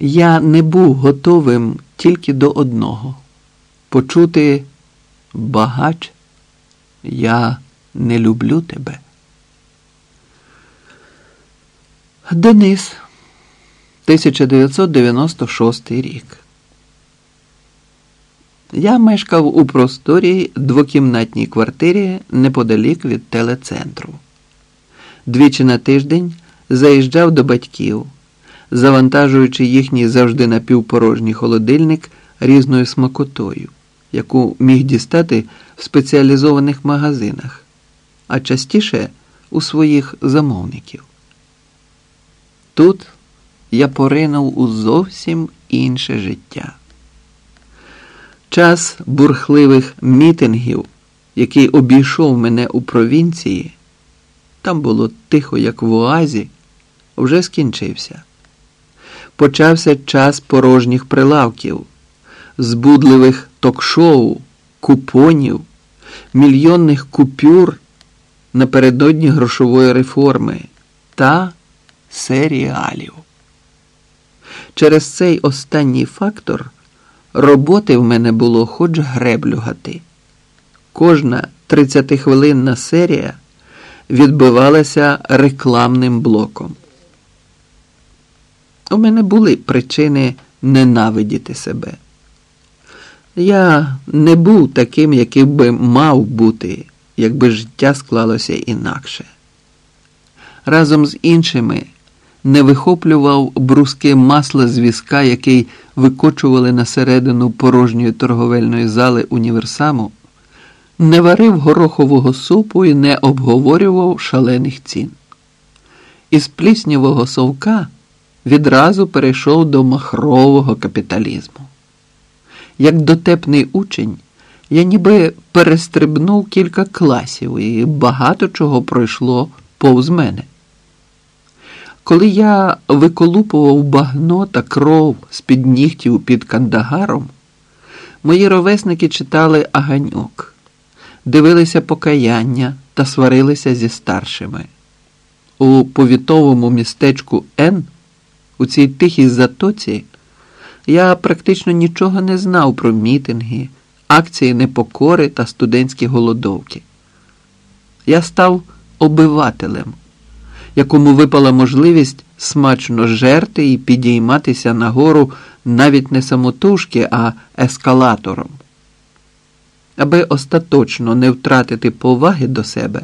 Я не був готовим тільки до одного почути багач, я не люблю тебе. Денис, 1996 рік. Я мешкав у просторій двокімнатній квартирі неподалік від телецентру. Двічі на тиждень заїжджав до батьків, завантажуючи їхній завжди напівпорожній холодильник різною смакотою, яку міг дістати в спеціалізованих магазинах, а частіше у своїх замовників. Тут я поринув у зовсім інше життя. Час бурхливих мітингів, який обійшов мене у провінції, там було тихо, як в оазі, вже скінчився. Почався час порожніх прилавків, збудливих ток-шоу, купонів, мільйонних купюр напередодні грошової реформи та серіалів. Через цей останній фактор роботи в мене було хоч греблюгати. Кожна 30-хвилинна серія відбивалася рекламним блоком. У мене були причини ненавидіти себе. Я не був таким, яким би мав бути, якби життя склалося інакше. Разом з іншими не вихоплював бруски масла з візка, який викочували на середину порожньої торговельної зали універсаму, не варив горохового супу і не обговорював шалених цін. Із пліснявого совка відразу перейшов до махрового капіталізму. Як дотепний учень, я ніби перестрибнув кілька класів і багато чого пройшло повз мене. Коли я виколупував багно та кров з під нігтів під кандагаром, мої ровесники читали аганьок, дивилися покаяння та сварилися зі старшими. У повітовому містечку Н, у цій тихій затоці, я практично нічого не знав про мітинги, акції непокори та студентські голодовки. Я став обивателем якому випала можливість смачно жерти і підійматися нагору навіть не самотужки, а ескалатором. Аби остаточно не втратити поваги до себе,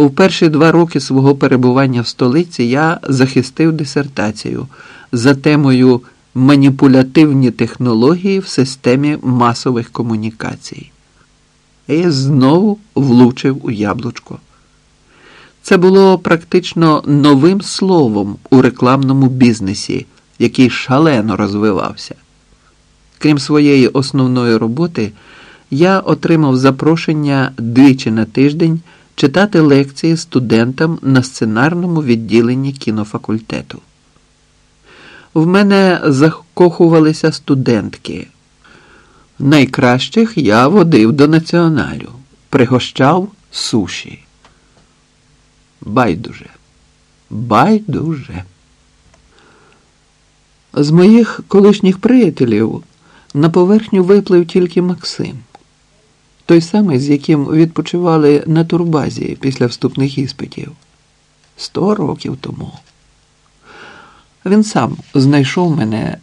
у перші два роки свого перебування в столиці я захистив дисертацію за темою маніпулятивні технології в системі масових комунікацій. І знову влучив у яблучко. Це було практично новим словом у рекламному бізнесі, який шалено розвивався. Крім своєї основної роботи, я отримав запрошення двічі на тиждень читати лекції студентам на сценарному відділенні кінофакультету. В мене закохувалися студентки. Найкращих я водив до націоналю, пригощав суші. Байдуже. Байдуже. З моїх колишніх приятелів на поверхню виплив тільки Максим, той самий, з яким відпочивали на турбазі після вступних іспитів сто років тому. Він сам знайшов мене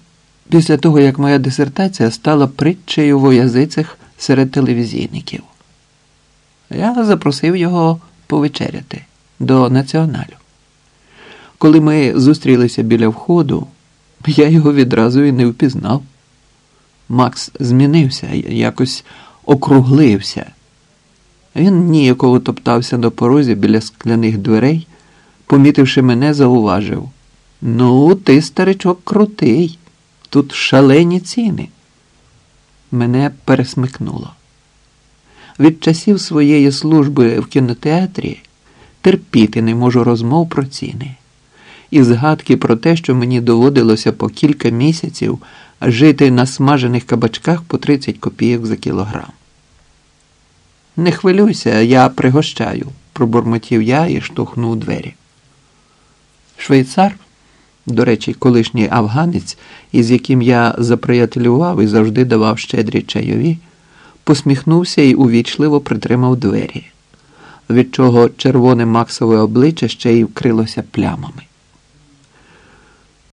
після того, як моя дисертація стала притчею в язицях серед телевізійників. Я запросив його повечеряти до націоналю. Коли ми зустрілися біля входу, я його відразу і не впізнав. Макс змінився, якось округлився. Він ніяково топтався на порозі біля скляних дверей, помітивши мене, зауважив. Ну, ти, старичок, крутий, тут шалені ціни. Мене пересмикнуло. Від часів своєї служби в кінотеатрі терпіти не можу розмов про ціни. І згадки про те, що мені доводилося по кілька місяців жити на смажених кабачках по 30 копійок за кілограм. Не хвилюйся, я пригощаю, пробурмотів я і штовхнув двері. Швейцар, До речі, колишній афганець, із яким я заприятелював і завжди давав щедрі чайові, посміхнувся і увічливо притримав двері, від чого червоне Максове обличчя ще й вкрилося плямами.